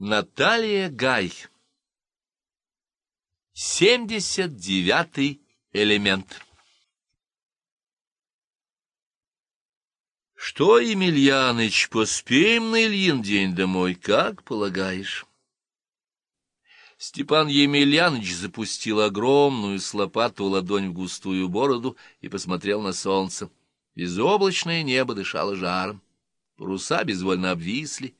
Наталья Гай Семьдесят девятый элемент Что, Емельяныч, поспеем на Ильин день домой, как полагаешь? Степан Емельяныч запустил огромную с лопату ладонь в густую бороду и посмотрел на солнце. Безоблачное небо дышало жаром. Паруса безвольно обвисли,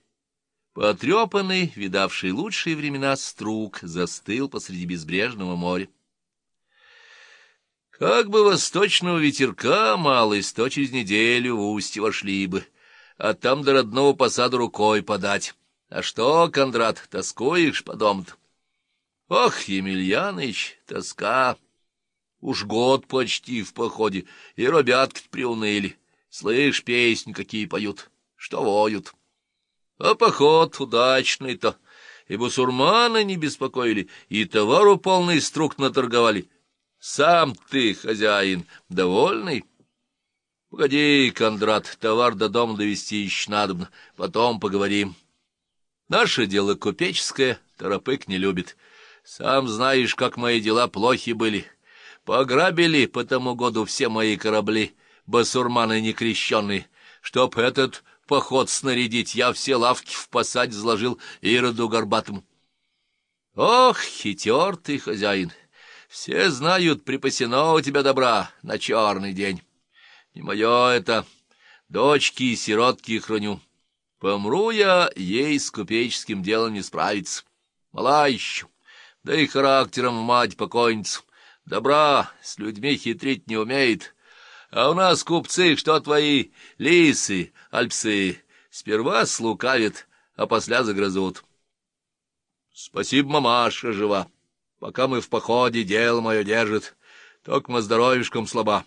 Потрепанный, видавший лучшие времена струк, застыл посреди безбрежного моря. Как бы восточного ветерка малость, то через неделю в устье вошли бы, а там до родного посаду рукой подать. А что, Кондрат, тоскуешь по дому-то? Ох, Емельяныч, тоска! Уж год почти в походе, и робятки приуныли. Слышь, песни какие поют, что воют. А поход удачный-то, и бусурманы не беспокоили, и товару полный струк наторговали. Сам ты, хозяин, довольный? Погоди, Кондрат, товар до дома довести еще надобно, потом поговорим. Наше дело купеческое, торопык не любит. Сам знаешь, как мои дела плохи были. Пограбили по тому году все мои корабли, басурманы некрещенные, чтоб этот поход снарядить, я все лавки в посаде изложил Ироду Горбатому. Ох, хитер ты, хозяин! Все знают, припасено у тебя добра на черный день. Не мое это, дочки и сиротки храню. Помру я, ей с купеческим делом не справиться. Мала еще, да и характером мать покойницу. Добра с людьми хитрить не умеет, а у нас купцы, что твои лисы, альпсы, сперва слукавят, а после загрызут. Спасибо, мамаша жива. Пока мы в походе, дело мое держит. Только мы здоровьишком слаба.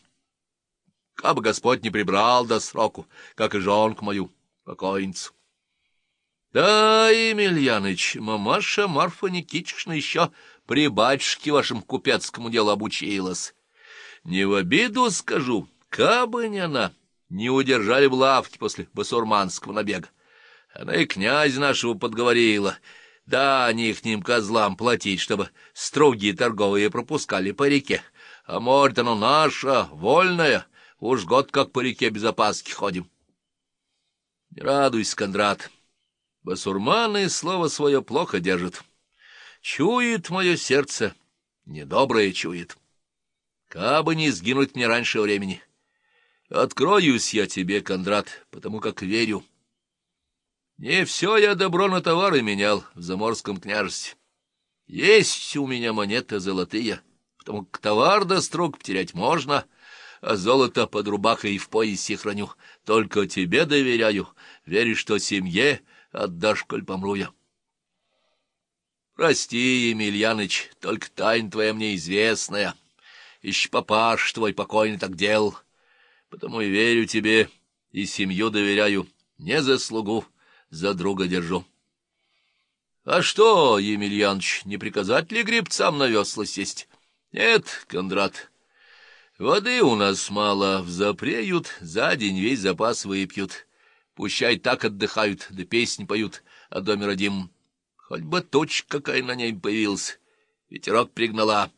Кабы Господь не прибрал до сроку, как и жонку мою, покойницу. Да, Емельяныч, мамаша Марфа Никитична еще при батюшке вашем купецкому делу обучилась. Не в обиду скажу, кабы не она, не удержали в лавке после басурманского набега. Она и князь нашего подговорила, да они ихним козлам платить, чтобы струги торговые пропускали по реке. А может, оно наше, вольное, уж год как по реке без опаски ходим. Не радуйся, Кондрат, басурманы слово свое плохо держат. Чует мое сердце, недоброе чует. Кабы не сгинуть мне раньше времени. Откроюсь я тебе, Кондрат, потому как верю. Не все я добро на товары менял в Заморском княжестве. Есть у меня монеты золотые, потому как товар до строк потерять можно, а золото под рубахой и в поясе храню. Только тебе доверяю, веришь, что семье отдашь, коль помру я. Прости, Емельяныч, только тайна твоя мне известная. Ищ папаш твой покойный так делал, потому и верю тебе, и семью доверяю, не за слугу, за друга держу. А что, Емельяныч, не приказать ли гребцам на весла сесть? Нет, Кондрат, воды у нас мало, взапреют, за день весь запас выпьют. Пущай так отдыхают, да песни поют о доме родимом. Хоть бы точка какая на ней появилась, ветерок пригнала.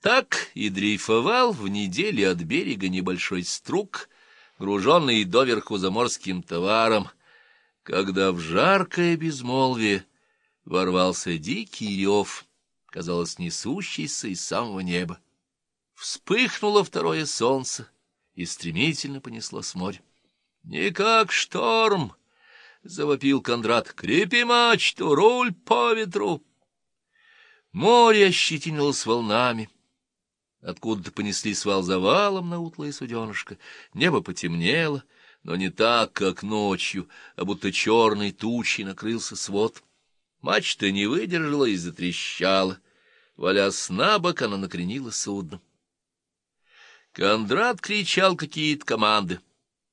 Так и дрейфовал в неделе от берега небольшой струк, груженный доверху заморским товаром, когда в жаркое безмолвие ворвался дикий рев, казалось, несущийся из самого неба. Вспыхнуло второе солнце и стремительно понесло с моря. — Не как шторм! — завопил Кондрат. — Крепи мачту, руль по ветру! Море ощетинилось волнами. Откуда-то понесли свал завалом на утлое суденышко. Небо потемнело, но не так, как ночью, а будто черной тучей накрылся свод. Мачта не выдержала и затрещала. Валясь на бок, она накренила судно. Кондрат кричал какие-то команды.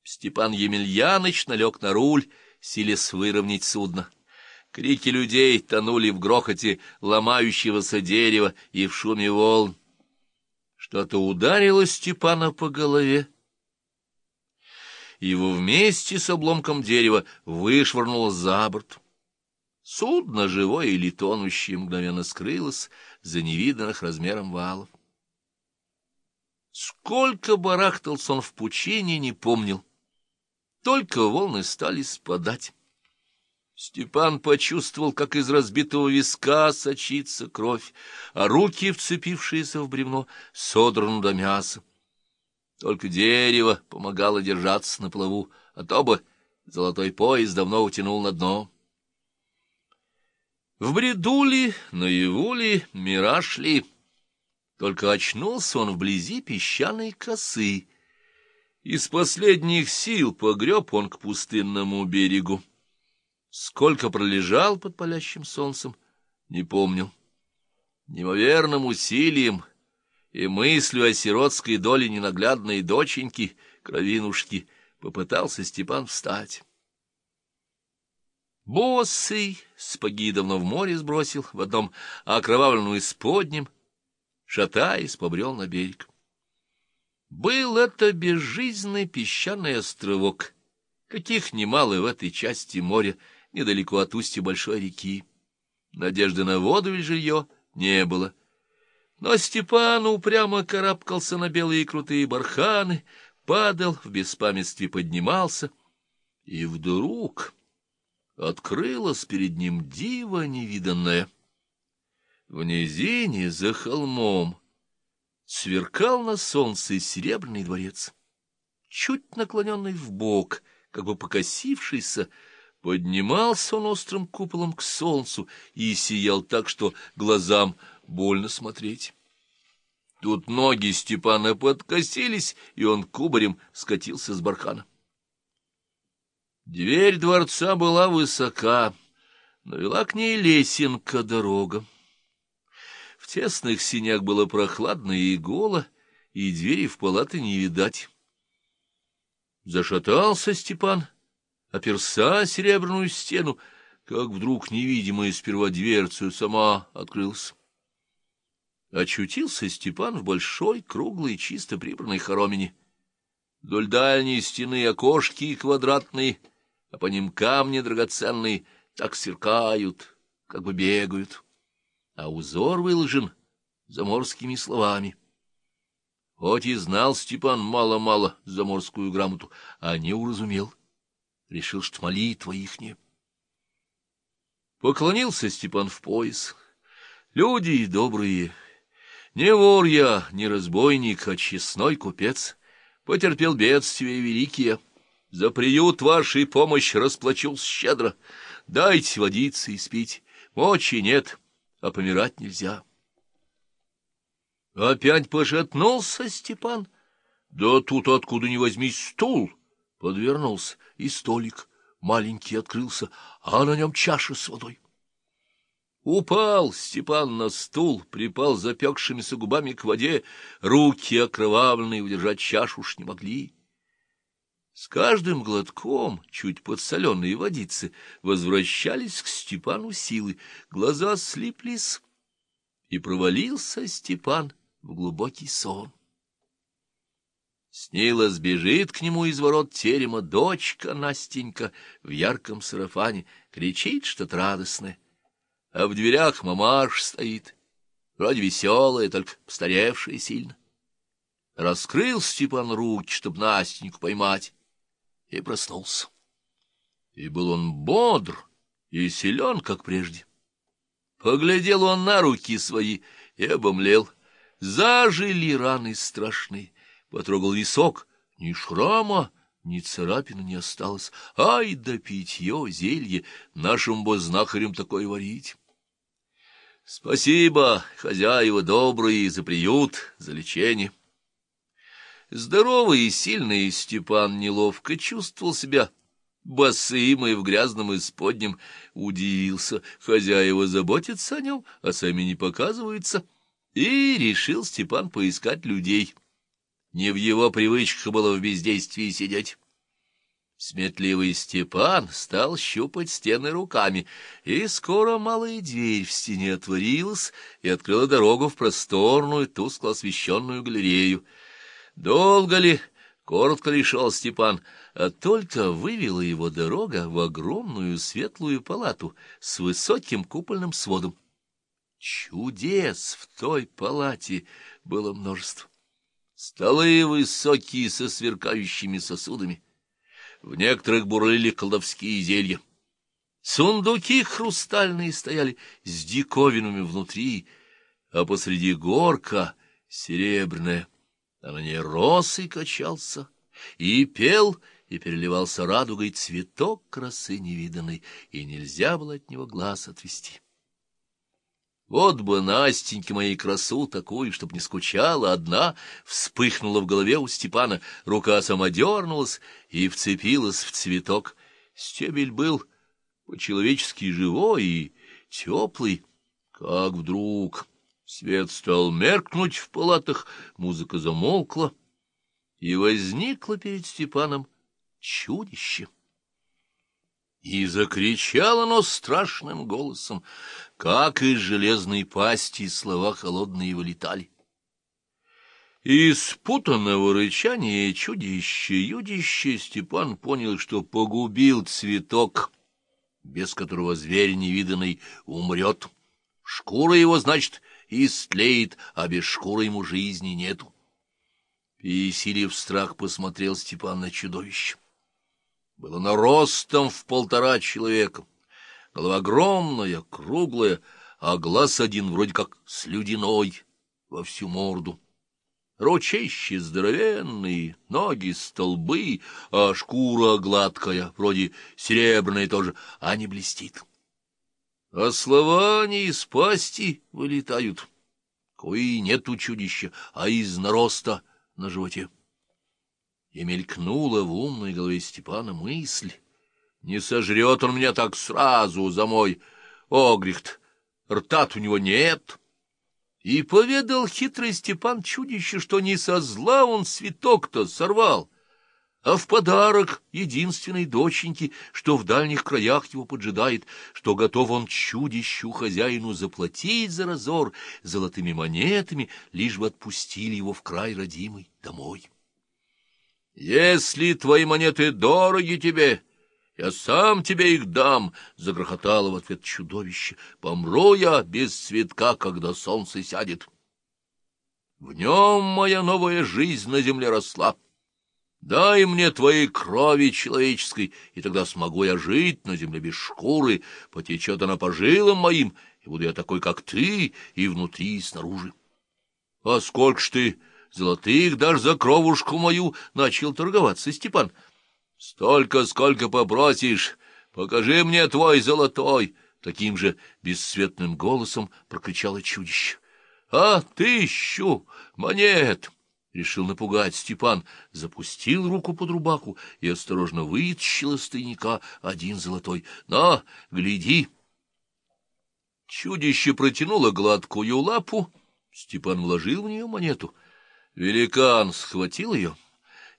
Степан Емельяныч налег на руль, силясь выровнять судно. Крики людей тонули в грохоте ломающегося дерева и в шуме волн. Что-то ударило Степана по голове. Его вместе с обломком дерева вышвырнуло за борт. Судно, живое или тонущее, мгновенно скрылось за невиданных размером валов. Сколько барахтался он в пучине, не помнил. Только волны стали спадать. Степан почувствовал, как из разбитого виска сочится кровь, а руки, вцепившиеся в бревно, содраны до мяса. Только дерево помогало держаться на плаву, а то бы золотой пояс давно утянул на дно. В бреду ли, наяву ли, мираж ли, только очнулся он вблизи песчаной косы. Из последних сил погреб он к пустынному берегу. Сколько пролежал под палящим солнцем, не помнил. Неимоверным усилием и мыслью о сиротской доле ненаглядной доченьки, кровинушки, попытался Степан встать. Босый спаги давно в море сбросил, в одном окровавленную исподнем, шатаясь, побрел на берег. Был это безжизненный песчаный островок, каких немало в этой части моря, недалеко от устья большой реки. Надежды на воду или жилье не было. Но Степан упрямо карабкался на белые крутые барханы, падал, в беспамятстве поднимался, и вдруг открылась перед ним диво невиданное. В низине за холмом сверкал на солнце серебряный дворец, чуть наклоненный в бок, как бы покосившийся, Поднимался он острым куполом к солнцу и сиял так, что глазам больно смотреть. Тут ноги Степана подкосились, и он кубарем скатился с бархана. Дверь дворца была высока, но вела к ней лесенка дорога. В тесных синях было прохладно и голо, и двери в палаты не видать. Зашатался Степан — оперся серебряную стену, как вдруг невидимая сперва дверцу сама открылась. Очутился Степан в большой, круглой, чисто прибранной хоромине. Вдоль дальней стены окошки квадратные, а по ним камни драгоценные так сверкают, как бы бегают. А узор выложен заморскими словами. Хоть и знал Степан мало-мало заморскую грамоту, а не уразумел решил, что молитва ихняя. Поклонился Степан в пояс. Люди добрые, не вор я, не разбойник, а честной купец, потерпел бедствия великие. За приют вашей помощь расплачусь щедро. Дайте водиться и спить, мочи нет, а помирать нельзя. Опять пошатнулся Степан. Да тут откуда ни возьмись стул подвернулся, и столик маленький открылся, а на нем чаша с водой. Упал Степан на стул, припал запекшимися губами к воде, руки окровавленные удержать чашу уж не могли. С каждым глотком, чуть подсоленные водицы, возвращались к Степану силы, глаза слиплись, и провалился Степан в глубокий сон. Снилась бежит к нему из ворот терема дочка Настенька в ярком сарафане, кричит что-то радостное. А в дверях мамаш стоит, вроде веселая, только постаревшая сильно. Раскрыл Степан руки, чтоб Настеньку поймать, и проснулся. И был он бодр и силен, как прежде. Поглядел он на руки свои и обомлел. Зажили раны страшные потрогал висок, ни шрама, ни царапины не осталось. Ай да питье, зелье, нашим бы знахарям такое варить. Спасибо, хозяева добрые, за приют, за лечение. Здоровый и сильный Степан неловко чувствовал себя босым и в грязном исподнем, удивился. Хозяева заботятся о нем, а сами не показываются. И решил Степан поискать людей — не в его привычках было в бездействии сидеть. Сметливый Степан стал щупать стены руками, и скоро малая дверь в стене отворилась и открыла дорогу в просторную, тускло освещенную галерею. Долго ли, коротко ли Степан, а только вывела его дорога в огромную светлую палату с высоким купольным сводом. Чудес в той палате было множество. Столы высокие со сверкающими сосудами. В некоторых бурлили колдовские зелья. Сундуки хрустальные стояли с диковинами внутри, а посреди горка серебряная, а на ней рос и качался, и пел, и переливался радугой цветок красы невиданной, и нельзя было от него глаз отвести. Вот бы Настеньке моей красу такую, чтоб не скучала одна, вспыхнула в голове у Степана, рука сама дернулась и вцепилась в цветок. Стебель был по-человечески живой и теплый, как вдруг свет стал меркнуть в палатах, музыка замолкла, и возникло перед Степаном чудище. И закричало оно страшным голосом, как из железной пасти слова холодные вылетали. Из спутанного рычания чудище-юдище Степан понял, что погубил цветок, без которого зверь невиданный умрет. Шкура его, значит, истлеет, а без шкуры ему жизни нету. Пересилив страх, посмотрел Степан на чудовище было наростом в полтора человека. Голова огромная, круглая, а глаз один вроде как слюдяной во всю морду. Ручищи здоровенные, ноги столбы, а шкура гладкая, вроде серебряная тоже, а не блестит. А слова не из пасти вылетают, кои нету чудища, а из нароста на животе. И мелькнула в умной голове Степана мысль. Не сожрет он меня так сразу за мой огрехт. Рта у него нет. И поведал хитрый Степан чудище, что не со зла он цветок-то сорвал, а в подарок единственной доченьке, что в дальних краях его поджидает, что готов он чудищу хозяину заплатить за разор золотыми монетами, лишь бы отпустили его в край родимый домой. «Если твои монеты дороги тебе, я сам тебе их дам!» — загрохотало в ответ чудовище. «Помру я без цветка, когда солнце сядет. В нем моя новая жизнь на земле росла. Дай мне твоей крови человеческой, и тогда смогу я жить на земле без шкуры, потечет она по жилам моим, и буду я такой, как ты, и внутри, и снаружи. А сколько ж ты Золотых даже за кровушку мою начал торговаться Степан. — Столько, сколько попросишь, покажи мне твой золотой! — таким же бесцветным голосом прокричало чудище. — А тысячу монет! — решил напугать Степан, запустил руку под рубаху и осторожно вытащил из тайника один золотой. — На, гляди! Чудище протянуло гладкую лапу, Степан вложил в нее монету — Великан схватил ее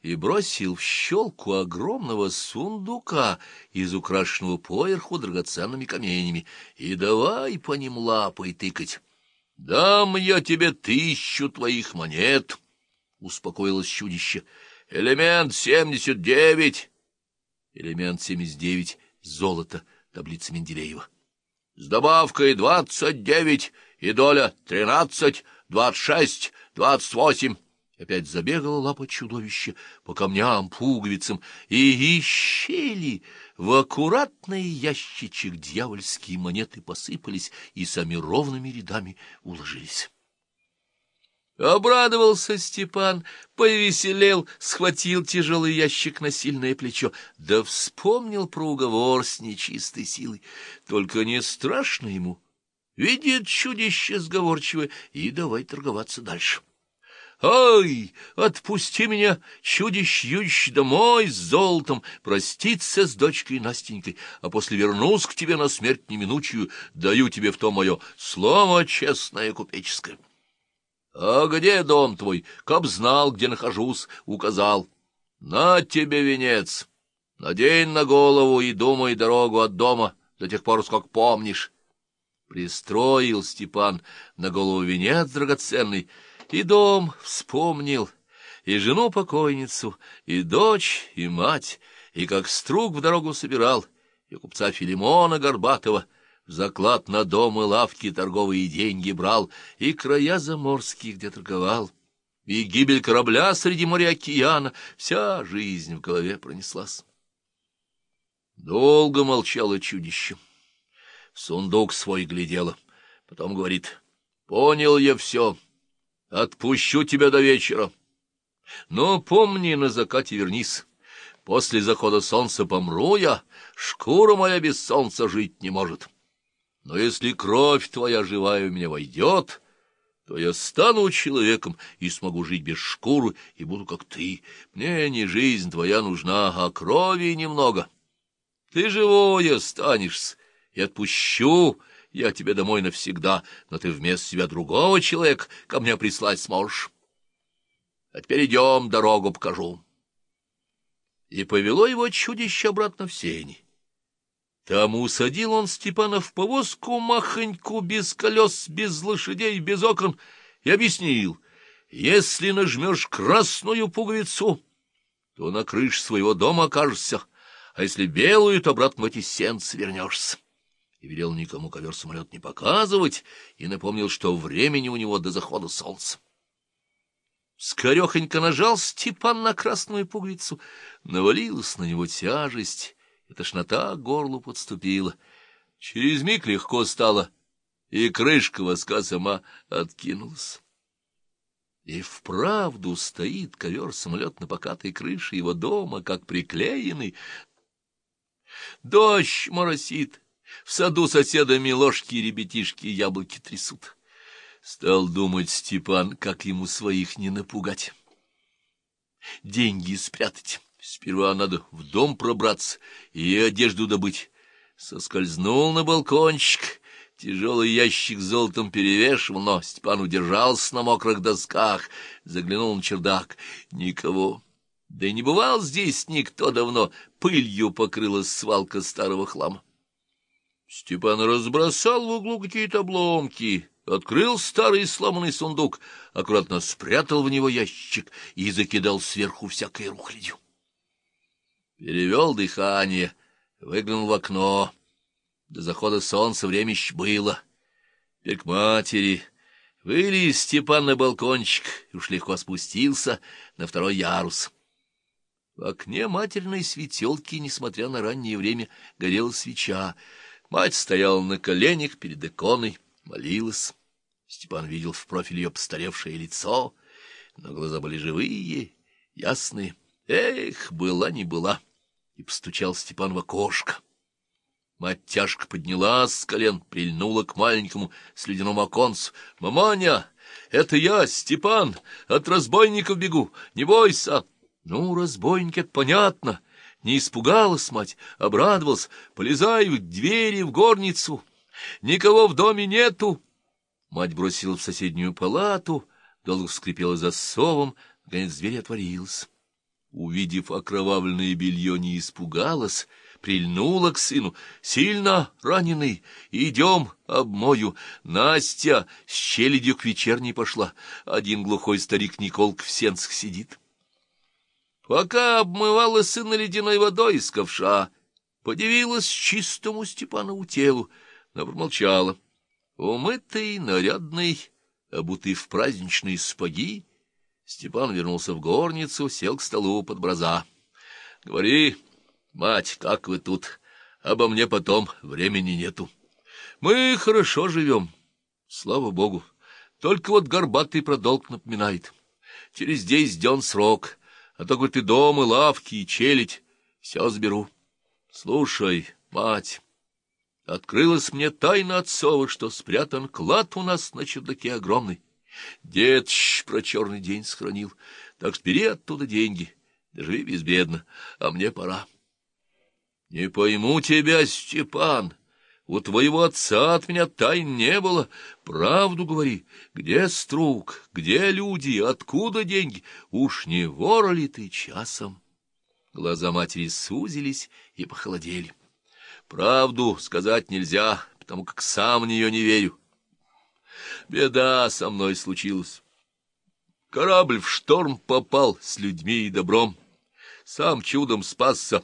и бросил в щелку огромного сундука из украшенного поверху драгоценными каменями, и давай по ним лапой тыкать. — Дам я тебе тысячу твоих монет, — успокоилось чудище. — Элемент семьдесят девять. Элемент семьдесят девять — золото, таблица Менделеева. — С добавкой двадцать девять и доля тринадцать, двадцать шесть, двадцать восемь. Опять забегала лапа чудовища по камням, пуговицам, и из щели в аккуратный ящичек дьявольские монеты посыпались и сами ровными рядами уложились. Обрадовался Степан, повеселел, схватил тяжелый ящик на сильное плечо, да вспомнил про уговор с нечистой силой. Только не страшно ему. Видит чудище сговорчивое, и давай торговаться дальше. «Ай, отпусти меня, чудищ-ющ, домой с золотом, проститься с дочкой Настенькой, а после вернусь к тебе на смерть неминучую, даю тебе в то мое слово честное купеческое». «А где дом твой? Каб знал, где нахожусь, указал. На тебе венец, надень на голову и думай дорогу от дома до тех пор, сколько помнишь». Пристроил Степан на голову венец драгоценный, — и дом вспомнил, и жену-покойницу, и дочь, и мать, и как струк в дорогу собирал, и купца Филимона Горбатова в заклад на дом и лавки торговые деньги брал, и края заморские, где торговал, и гибель корабля среди моря океана, вся жизнь в голове пронеслась. Долго молчало чудище. Сундук свой глядела. Потом говорит, понял я все, отпущу тебя до вечера. Но помни, на закате вернись. После захода солнца помру я, шкура моя без солнца жить не может. Но если кровь твоя живая у меня войдет, то я стану человеком и смогу жить без шкуры, и буду как ты. Мне не жизнь твоя нужна, а крови немного. Ты живой останешься, и отпущу я тебя домой навсегда, но ты вместо себя другого человека ко мне прислать сможешь. А теперь идем, дорогу покажу. И повело его чудище обратно в сени. Там усадил он Степана в повозку махоньку, без колес, без лошадей, без окон, и объяснил, если нажмешь красную пуговицу, то на крыше своего дома окажешься, а если белую, то обратно в эти сенцы вернешься. И велел никому ковер-самолет не показывать, и напомнил, что времени у него до захода солнца. Скорехонько нажал Степан на красную пуговицу, навалилась на него тяжесть, и тошнота горлу подступила. Через миг легко стало, и крышка воска сама откинулась. И вправду стоит ковер-самолет на покатой крыше его дома, как приклеенный. Дождь моросит, в саду соседа ложки и ребятишки яблоки трясут. Стал думать Степан, как ему своих не напугать. Деньги спрятать. Сперва надо в дом пробраться и одежду добыть. Соскользнул на балкончик, тяжелый ящик золотом перевешивал, но Степан удержался на мокрых досках, заглянул на чердак. Никого. Да и не бывал здесь никто давно, пылью покрылась свалка старого хлама. Степан разбросал в углу какие-то обломки, открыл старый сломанный сундук, аккуратно спрятал в него ящик и закидал сверху всякой рухлядью перевел дыхание, выглянул в окно. До захода солнца время еще было. Теперь к матери. Вылез Степан на балкончик и уж легко спустился на второй ярус. В окне материной светелки, несмотря на раннее время, горела свеча. Мать стояла на коленях перед иконой, молилась. Степан видел в профиль ее постаревшее лицо, но глаза были живые, ясные. Эх, была не была и постучал Степан в окошко. Мать тяжко поднялась с колен, прильнула к маленькому слюдяному оконцу. — Маманя, это я, Степан, от разбойников бегу, не бойся. Ну, разбойники, это понятно. Не испугалась мать, обрадовалась. В двери, в горницу. Никого в доме нету. Мать бросила в соседнюю палату, долго скрипела засовом, наконец дверь отворилась увидев окровавленное белье, не испугалась, прильнула к сыну. «Сильно раненый? Идем, обмою. Настя с челядью к вечерней пошла. Один глухой старик Николк в сенцах сидит». Пока обмывала сына ледяной водой из ковша, подивилась чистому Степанову телу, но промолчала. Умытый, нарядный, обутый в праздничные спаги, Степан вернулся в горницу, сел к столу под браза. — Говори, мать, как вы тут? Обо мне потом времени нету. Мы хорошо живем, слава богу. Только вот горбатый продолг напоминает. Через десять дён срок, а то, говорит, и дом, и лавки, и челядь. Все заберу. Слушай, мать, открылась мне тайна отцова, что спрятан клад у нас на чердаке огромный. Дед про черный день сохранил, так что бери оттуда деньги, живи безбедно, а мне пора. Не пойму тебя, Степан, у твоего отца от меня тайн не было. Правду говори, где струк, где люди, откуда деньги? Уж не вора ли ты часом? Глаза матери сузились и похолодели. Правду сказать нельзя, потому как сам в нее не верю. Беда со мной случилась. Корабль в шторм попал с людьми и добром. Сам чудом спасся.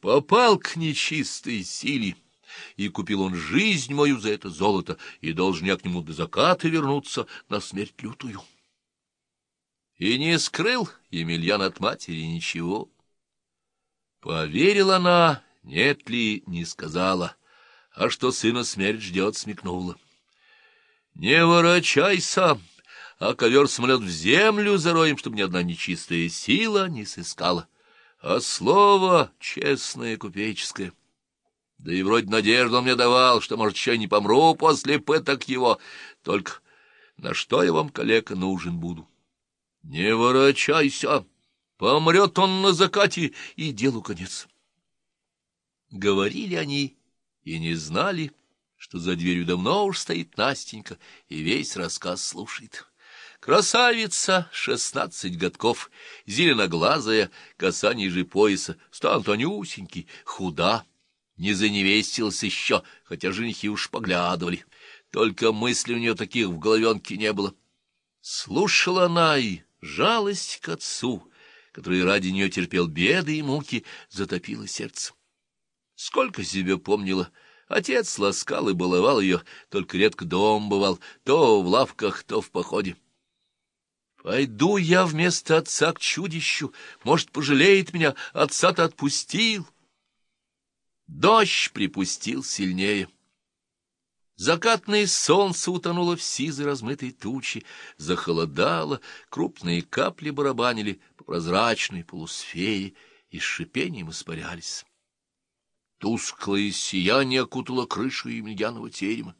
Попал к нечистой силе, и купил он жизнь мою за это золото, и должен я к нему до заката вернуться на смерть лютую. И не скрыл Емельян от матери ничего. Поверила она, нет ли, не сказала, а что сына смерть ждет, смекнула. Не ворочайся, а ковер самолет в землю зароем, чтобы ни одна нечистая сила не сыскала, а слово честное купеческое. Да и вроде надежду он мне давал, что, может, еще не помру после пыток его, только на что я вам, коллега, нужен буду? Не ворочайся, помрет он на закате, и делу конец. Говорили они и не знали, что за дверью давно уж стоит Настенька и весь рассказ слушает. Красавица, шестнадцать годков, зеленоглазая, коса ниже пояса, стан тонюсенький, худа, не заневестилась еще, хотя женихи уж поглядывали. Только мысли у нее таких в головенке не было. Слушала она и жалость к отцу, который ради нее терпел беды и муки, затопила сердце. Сколько себе помнила, отец ласкал и баловал ее, только редко дом бывал, то в лавках, то в походе. Пойду я вместо отца к чудищу, может, пожалеет меня, отца-то отпустил. Дождь припустил сильнее. Закатное солнце утонуло в сизой размытой тучи, захолодало, крупные капли барабанили по прозрачной полусфере и с шипением испарялись. Тусклое сияние окутало крышу Емельянова терема.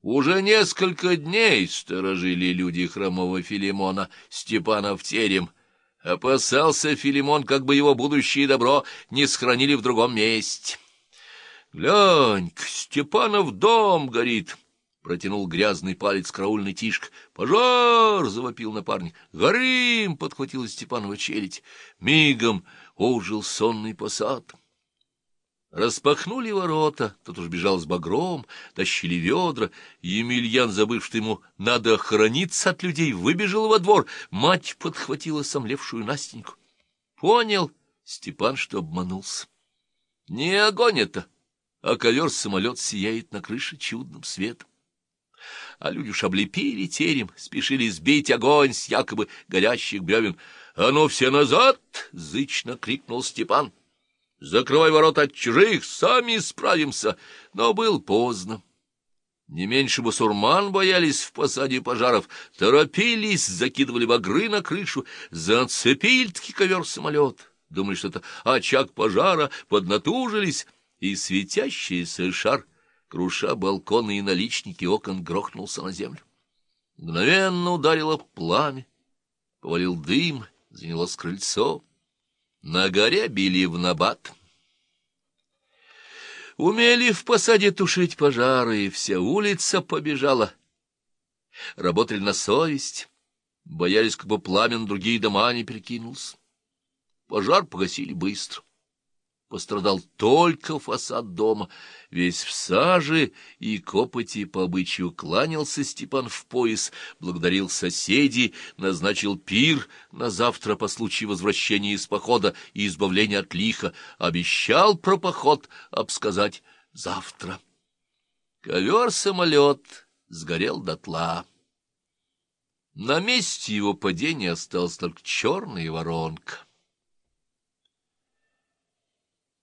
Уже несколько дней сторожили люди хромого Филимона в терем. Опасался Филимон, как бы его будущее добро не сохранили в другом месте. глянь Степанов дом горит!» — протянул грязный палец караульный Тишка. «Пожар!» — завопил напарник. «Горим!» — подхватила Степанова челядь. Мигом ожил сонный посад. Распахнули ворота, тот уж бежал с багром, тащили ведра. Емельян, забыв, что ему надо охраниться от людей, выбежал во двор. Мать подхватила сомлевшую Настеньку. Понял Степан, что обманулся. Не огонь это, а ковер-самолет сияет на крыше чудным светом. А люди уж облепили терем, спешили сбить огонь с якобы горящих бревен. — А ну все назад! — зычно крикнул Степан. — Закрывай ворота от чужих, сами справимся. Но был поздно. Не меньше басурман боялись в посаде пожаров, торопились, закидывали багры на крышу, зацепили-таки ковер-самолет. Думали, что это очаг пожара, поднатужились, и светящийся шар, круша балконы и наличники окон, грохнулся на землю. Мгновенно ударило пламя, повалил дым, занялось крыльцо. На горе били в набат. Умели в посаде тушить пожары, и вся улица побежала. Работали на совесть, боялись, как бы пламя на другие дома не перекинулся. Пожар погасили быстро. Пострадал только фасад дома. Весь в саже и копоти по обычаю кланялся Степан в пояс, благодарил соседей, назначил пир на завтра по случаю возвращения из похода и избавления от лиха, обещал про поход обсказать завтра. Ковер-самолет сгорел дотла. На месте его падения осталась только черная воронка.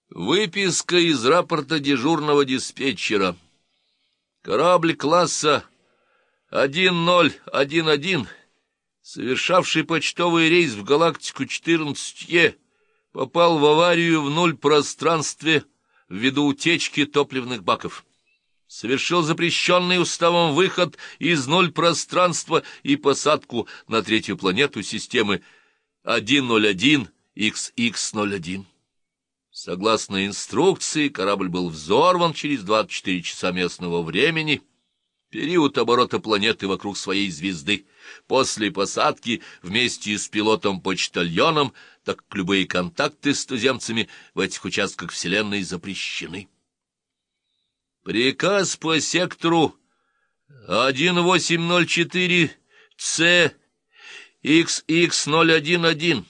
Выписка из рапорта дежурного диспетчера. Корабль класса 1011, совершавший почтовый рейс в галактику 14Е, попал в аварию в нуль пространстве ввиду утечки топливных баков. Совершил запрещенный уставом выход из ноль пространства и посадку на третью планету системы 101 XX01. Согласно инструкции, корабль был взорван через 24 часа местного времени, период оборота планеты вокруг своей звезды. После посадки вместе с пилотом-почтальоном, так как любые контакты с туземцами в этих участках Вселенной запрещены. Приказ по сектору 1804 С XX011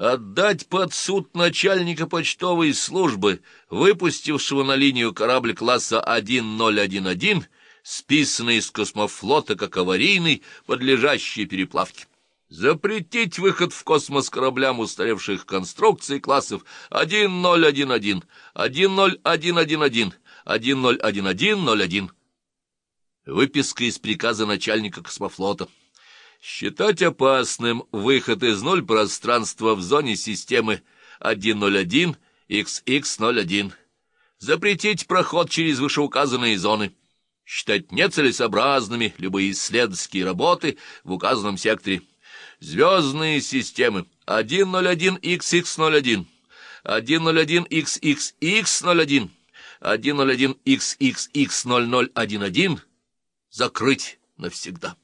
отдать под суд начальника почтовой службы, выпустившего на линию корабль класса 1011, списанный из космофлота как аварийный, подлежащий переплавке. Запретить выход в космос кораблям устаревших конструкций классов 1011, 10111, 101101. Выписка из приказа начальника космофлота. Считать опасным выход из ноль пространства в зоне системы 101 XX01. Запретить проход через вышеуказанные зоны. Считать нецелесообразными любые исследовательские работы в указанном секторе. Звездные системы 101XX01, 101XXX01, 101XXX0011 закрыть навсегда.